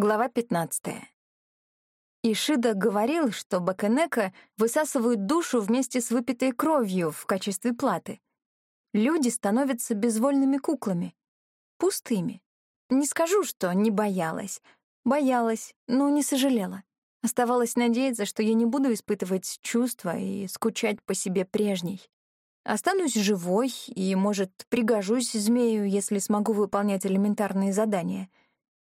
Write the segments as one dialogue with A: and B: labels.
A: Глава 15. Ишида говорил, что Баканека высасывают душу вместе с выпитой кровью в качестве платы. Люди становятся безвольными куклами, пустыми. Не скажу, что не боялась. Боялась, но не сожалела. Оставалось надеяться, что я не буду испытывать чувства и скучать по себе прежней. Останусь живой и, может, пригожусь змею, если смогу выполнять элементарные задания —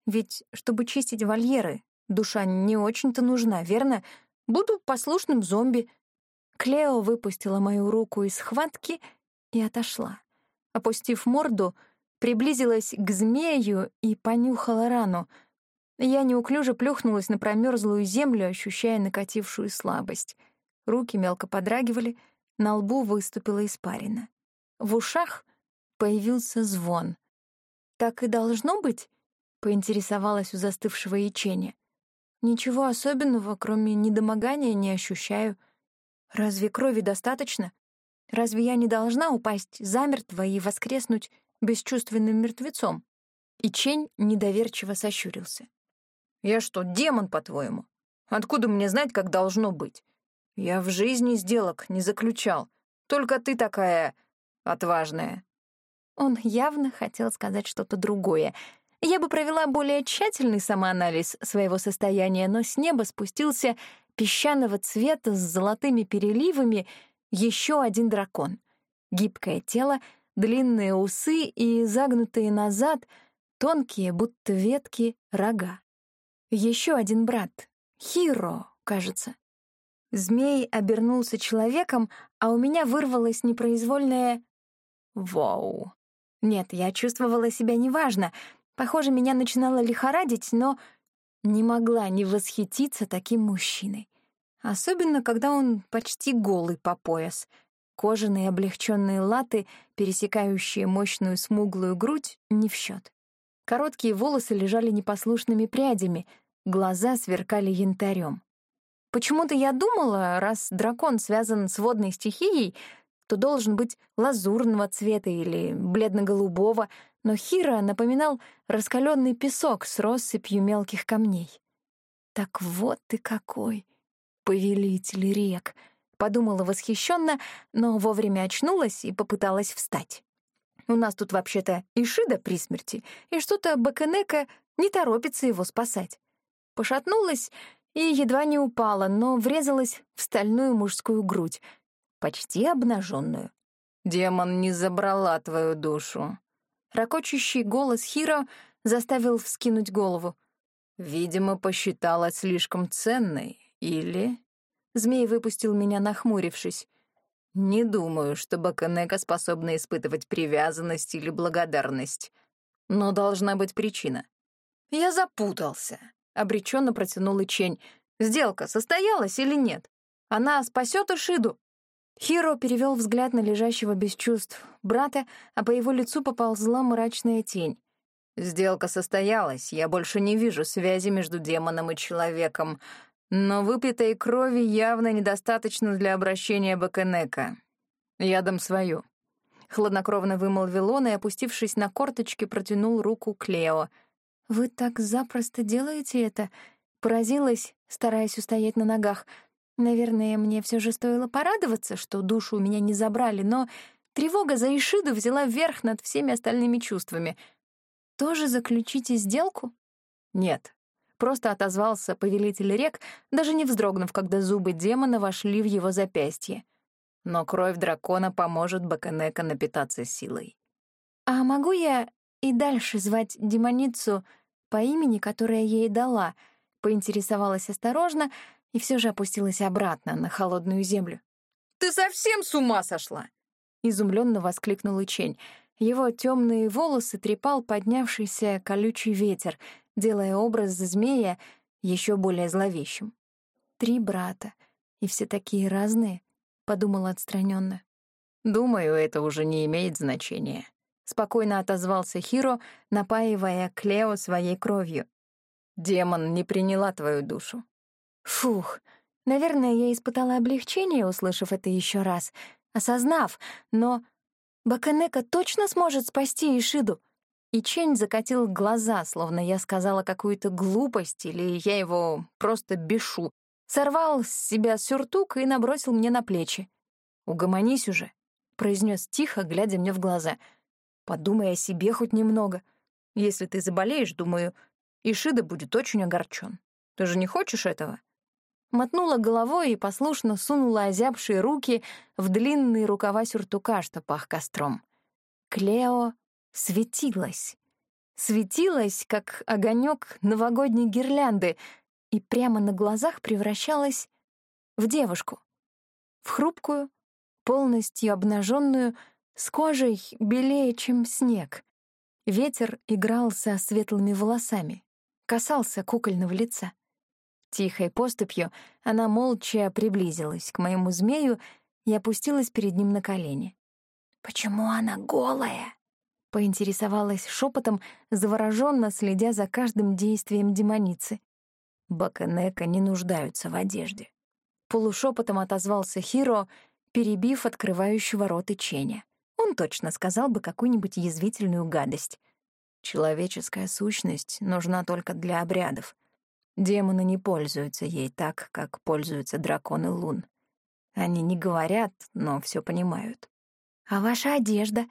A: ведь, чтобы чистить вольеры, душа не очень-то нужна, верно? Буду послушным зомби. Клео выпустила мою руку из схватки и отошла. Опустив морду, приблизилась к змею и понюхала рану. Я неуклюже плюхнулась на промерзлую землю, ощущая накатившую слабость. Руки мелко подрагивали, на лбу выступила испарина. В ушах появился звон. Так и должно быть? Поинтересовалась у застывшего ячения. Ничего особенного, кроме недомогания, не ощущаю. Разве крови достаточно? Разве я не должна упасть замертво и воскреснуть бесчувственным мертвецом? И Чень недоверчиво сощурился. «Я что, демон, по-твоему? Откуда мне знать, как должно быть? Я в жизни сделок не заключал. Только ты такая отважная». Он явно хотел сказать что-то другое, я бы провела более тщательный самоанализ своего состояния, но с неба спустился песчаного цвета с золотыми переливами еще один дракон. Гибкое тело, длинные усы и загнутые назад, тонкие, будто ветки, рога. Еще один брат, Хиро, кажется. Змей обернулся человеком, а у меня вырвалось непроизвольное «Вау». Нет, я чувствовала себя неважно, Похоже, меня начинало лихорадить, но не могла не восхититься таким мужчиной. Особенно, когда он почти голый по пояс. Кожаные облегченные латы, пересекающие мощную смуглую грудь, не в счет. Короткие волосы лежали непослушными прядями, глаза сверкали янтарем. Почему-то я думала, раз дракон связан с водной стихией, то должен быть лазурного цвета или бледно-голубого, но Хира напоминал раскаленный песок с россыпью мелких камней. «Так вот ты какой, повелитель рек!» — подумала восхищенно, но вовремя очнулась и попыталась встать. «У нас тут вообще-то Ишида при смерти, и что-то Баканека не торопится его спасать». Пошатнулась и едва не упала, но врезалась в стальную мужскую грудь, почти обнаженную. «Демон не забрала твою душу», Рокочущий голос Хиро заставил вскинуть голову. «Видимо, посчитала слишком ценной, или...» Змей выпустил меня, нахмурившись. «Не думаю, что Баканека способна испытывать привязанность или благодарность. Но должна быть причина». «Я запутался», — обреченно протянул Ичень. «Сделка состоялась или нет? Она спасет Ишиду?» Хиро перевел взгляд на лежащего без чувств брата, а по его лицу поползла мрачная тень. «Сделка состоялась, я больше не вижу связи между демоном и человеком, но выпитой крови явно недостаточно для обращения Бакенека. Я дам свою». Хладнокровно вымолвил он и, опустившись на корточки, протянул руку к Лео. «Вы так запросто делаете это?» Поразилась, стараясь устоять на ногах — Наверное, мне все же стоило порадоваться, что душу у меня не забрали, но тревога за Ишиду взяла верх над всеми остальными чувствами. «Тоже заключите сделку?» «Нет», — просто отозвался повелитель рек, даже не вздрогнув, когда зубы демона вошли в его запястье. «Но кровь дракона поможет Баканека напитаться силой». «А могу я и дальше звать демоницу по имени, которое ей дала?» — поинтересовалась осторожно — и все же опустилась обратно на холодную землю. «Ты совсем с ума сошла!» — изумленно воскликнул Ичень. Его темные волосы трепал поднявшийся колючий ветер, делая образ змея еще более зловещим. «Три брата, и все такие разные», — подумала отстраненно. «Думаю, это уже не имеет значения», — спокойно отозвался Хиро, напаивая Клео своей кровью. «Демон не приняла твою душу. Фух, наверное, я испытала облегчение, услышав это еще раз, осознав, но Баканека точно сможет спасти Ишиду? И Чень закатил глаза, словно я сказала какую-то глупость или я его просто бешу. Сорвал с себя сюртук и набросил мне на плечи. «Угомонись уже», — произнес тихо, глядя мне в глаза. «Подумай о себе хоть немного. Если ты заболеешь, думаю, Ишида будет очень огорчен. Ты же не хочешь этого?» Мотнула головой и послушно сунула озябшие руки в длинные рукава сюртука, что пах костром. Клео светилась. Светилась, как огонек новогодней гирлянды, и прямо на глазах превращалась в девушку. В хрупкую, полностью обнаженную, с кожей белее, чем снег. Ветер играл со светлыми волосами, касался кукольного лица. Тихой поступью она молча приблизилась к моему змею и опустилась перед ним на колени. «Почему она голая?» — поинтересовалась шепотом, завороженно следя за каждым действием демоницы. Баканека не нуждаются в одежде. Полушепотом отозвался Хиро, перебив открывающего рот Иченя. Он точно сказал бы какую-нибудь язвительную гадость. Человеческая сущность нужна только для обрядов. Демоны не пользуются ей так, как пользуются драконы лун. Они не говорят, но все понимают. «А ваша одежда?»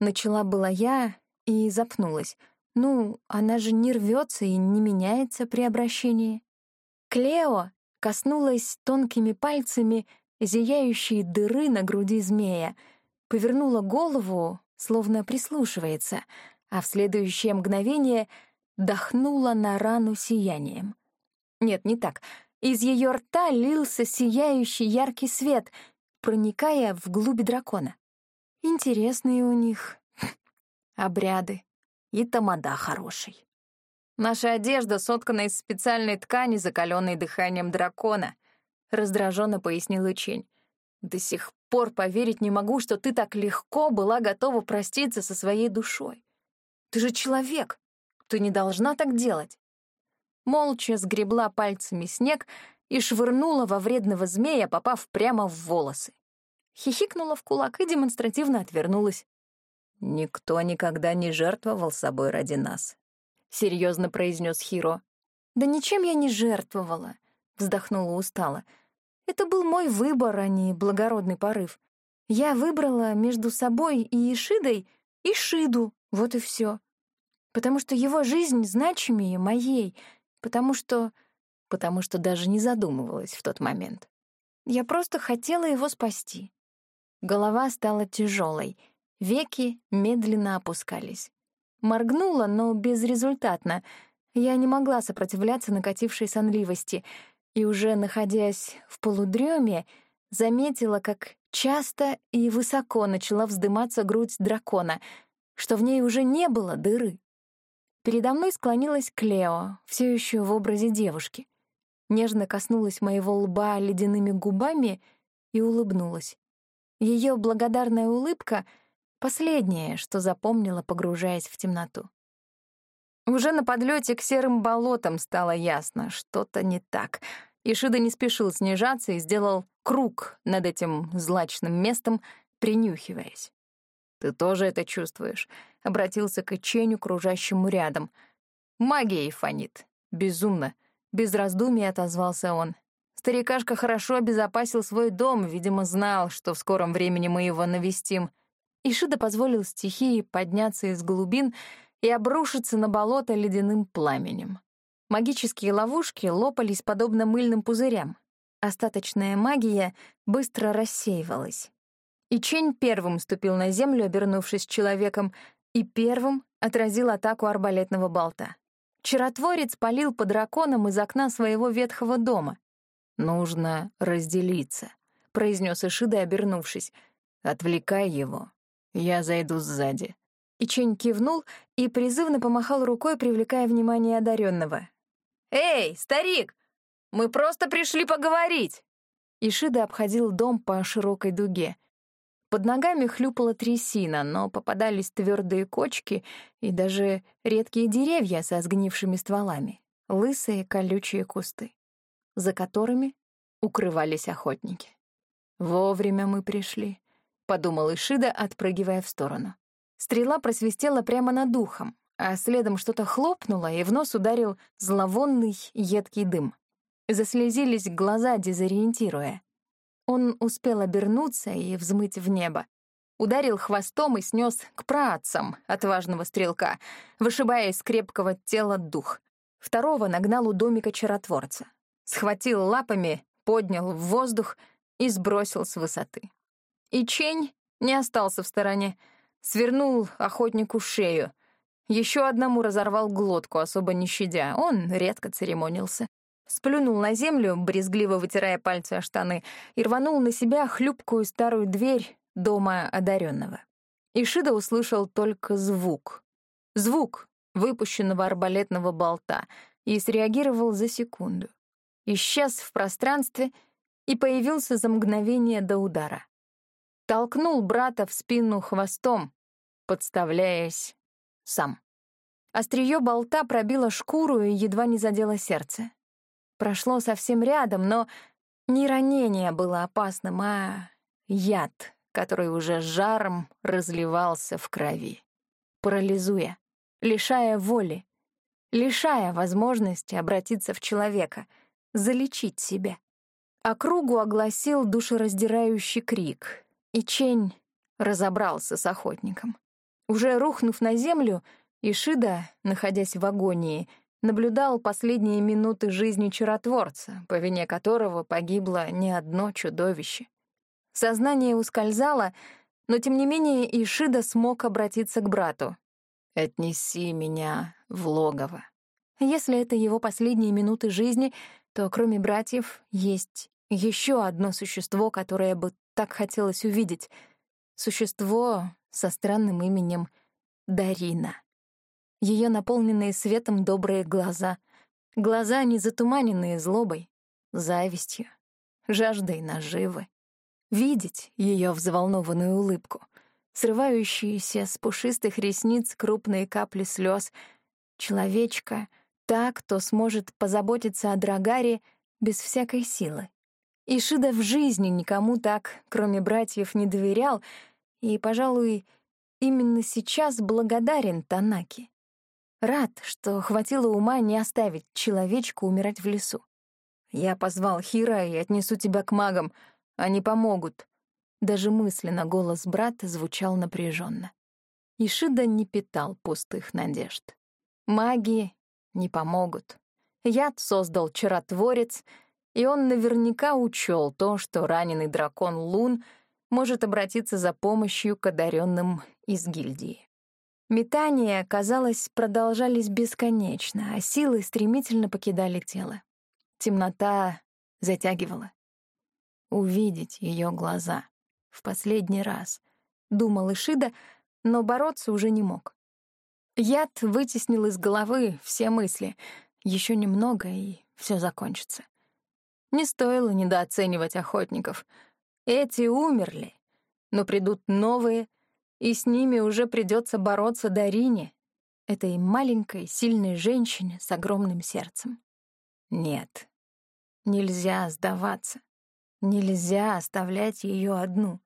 A: Начала была я и запнулась. Ну, она же не рвется и не меняется при обращении. Клео коснулась тонкими пальцами зияющей дыры на груди змея, повернула голову, словно прислушивается, а в следующее мгновение дохнула на рану сиянием. Нет, не так. Из ее рта лился сияющий яркий свет, проникая в глубь дракона. Интересные у них обряды. И тамада хороший. Наша одежда соткана из специальной ткани, закаленной дыханием дракона, раздраженно пояснил Учень. До сих пор поверить не могу, что ты так легко была готова проститься со своей душой. Ты же человек. Ты не должна так делать. Молча сгребла пальцами снег и швырнула во вредного змея, попав прямо в волосы хихикнула в кулак и демонстративно отвернулась. «Никто никогда не жертвовал собой ради нас», — серьезно произнес Хиро. «Да ничем я не жертвовала», — вздохнула устало. «Это был мой выбор, а не благородный порыв. Я выбрала между собой и Ишидой Ишиду, вот и все. Потому что его жизнь значимее моей, потому что... потому что даже не задумывалась в тот момент. Я просто хотела его спасти. Голова стала тяжелой, веки медленно опускались. Моргнула, но безрезультатно. Я не могла сопротивляться накатившей сонливости, и уже находясь в полудреме, заметила, как часто и высоко начала вздыматься грудь дракона, что в ней уже не было дыры. Передо мной склонилась Клео, все еще в образе девушки. Нежно коснулась моего лба ледяными губами и улыбнулась. Ее благодарная улыбка — последнее, что запомнила, погружаясь в темноту. Уже на подлете к серым болотам стало ясно, что-то не так. Ишида не спешил снижаться и сделал круг над этим злачным местом, принюхиваясь. «Ты тоже это чувствуешь?» — обратился к Ченю, кружащему рядом. «Магией фонит. Безумно». Без раздумий отозвался он. Старикашка хорошо обезопасил свой дом, видимо, знал, что в скором времени мы его навестим. Ишида позволил стихии подняться из глубин и обрушиться на болото ледяным пламенем. Магические ловушки лопались подобно мыльным пузырям. Остаточная магия быстро рассеивалась. И Чень первым ступил на землю, обернувшись человеком, и первым отразил атаку арбалетного болта. Чаротворец палил по драконам из окна своего ветхого дома. «Нужно разделиться», — произнес Ишида, обернувшись. «Отвлекай его. Я зайду сзади». И Чень кивнул и призывно помахал рукой, привлекая внимание одаренного. «Эй, старик! Мы просто пришли поговорить!» Ишида обходил дом по широкой дуге. Под ногами хлюпала трясина, но попадались твердые кочки и даже редкие деревья со сгнившими стволами, лысые колючие кусты за которыми укрывались охотники. «Вовремя мы пришли», — подумал Ишида, отпрыгивая в сторону. Стрела просвистела прямо над духом, а следом что-то хлопнуло, и в нос ударил зловонный едкий дым. Заслезились глаза, дезориентируя. Он успел обернуться и взмыть в небо. Ударил хвостом и снес к праотцам отважного стрелка, вышибая из крепкого тела дух. Второго нагнал у домика чаротворца. Схватил лапами, поднял в воздух и сбросил с высоты. И Чень не остался в стороне. Свернул охотнику шею. Еще одному разорвал глотку, особо не щадя. Он редко церемонился. Сплюнул на землю, брезгливо вытирая пальцы о штаны, и рванул на себя хлюпкую старую дверь дома одаренного. Ишида услышал только звук. Звук выпущенного арбалетного болта и среагировал за секунду. Исчез в пространстве и появился за мгновение до удара толкнул брата в спину хвостом, подставляясь сам. Остриё болта пробило шкуру и едва не задело сердце. Прошло совсем рядом, но не ранение было опасным, а яд, который уже жаром разливался в крови, парализуя, лишая воли, лишая возможности обратиться в человека, залечить себя. Округу огласил душераздирающий крик, и Чень разобрался с охотником. Уже рухнув на землю, Ишида, находясь в агонии, наблюдал последние минуты жизни чаротворца, по вине которого погибло не одно чудовище. Сознание ускользало, но тем не менее Ишида смог обратиться к брату. «Отнеси меня в логово». Если это его последние минуты жизни, то кроме братьев есть еще одно существо, которое бы так хотелось увидеть. Существо со странным именем Дарина. Ее наполненные светом добрые глаза. Глаза, не затуманенные злобой, завистью, жаждой наживы. Видеть ее взволнованную улыбку, срывающиеся с пушистых ресниц крупные капли слез, человечка, так, кто сможет позаботиться о Драгаре без всякой силы. Ишида в жизни никому так, кроме братьев, не доверял, и, пожалуй, именно сейчас благодарен Танаки. Рад, что хватило ума не оставить человечку умирать в лесу. Я позвал Хира и отнесу тебя к магам. Они помогут. Даже мысленно голос брата звучал напряженно. Ишида не питал пустых надежд. Маги не помогут. Яд создал чаротворец — и он наверняка учел то, что раненый дракон Лун может обратиться за помощью к одаренным из гильдии. Метания, казалось, продолжались бесконечно, а силы стремительно покидали тело. Темнота затягивала. Увидеть ее глаза в последний раз, думал Ишида, но бороться уже не мог. Яд вытеснил из головы все мысли. Еще немного, и все закончится. Не стоило недооценивать охотников. Эти умерли, но придут новые, и с ними уже придется бороться Дарине, этой маленькой, сильной женщине с огромным сердцем. Нет, нельзя сдаваться. Нельзя оставлять ее одну.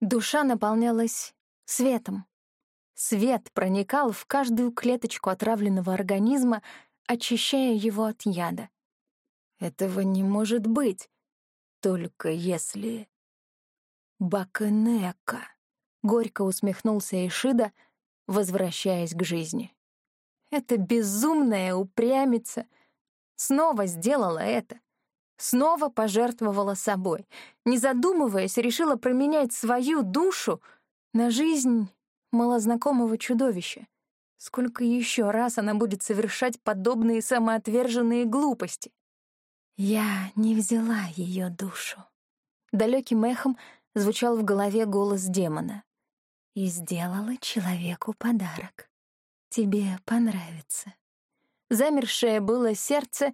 A: Душа наполнялась светом. Свет проникал в каждую клеточку отравленного организма, очищая его от яда. Этого не может быть. Только если... Бакенека. Горько усмехнулся Ишида, возвращаясь к жизни. Эта безумная упрямица снова сделала это. Снова пожертвовала собой. Не задумываясь, решила променять свою душу на жизнь малознакомого чудовища. Сколько еще раз она будет совершать подобные самоотверженные глупости? Я не взяла ее душу. Далеким эхом звучал в голове голос демона. И сделала человеку подарок. Тебе понравится. Замершее было сердце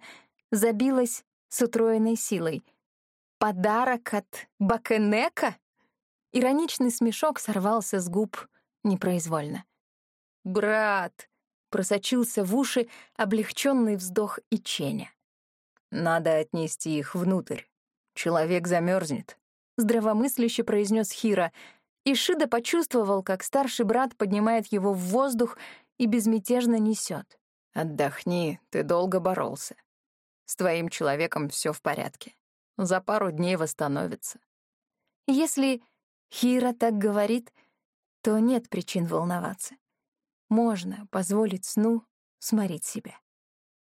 A: забилось с утроенной силой. Подарок от Бакенека? Ироничный смешок сорвался с губ непроизвольно. «Брат!» — просочился в уши облегченный вздох Иченя. Надо отнести их внутрь. Человек замерзнет. Здравомысляще произнес Хира, Ишида почувствовал, как старший брат поднимает его в воздух и безмятежно несет.
B: «Отдохни, ты долго боролся. С твоим человеком все в порядке. За пару дней восстановится».
A: Если Хира так говорит, то нет причин волноваться. Можно позволить сну сморить себя.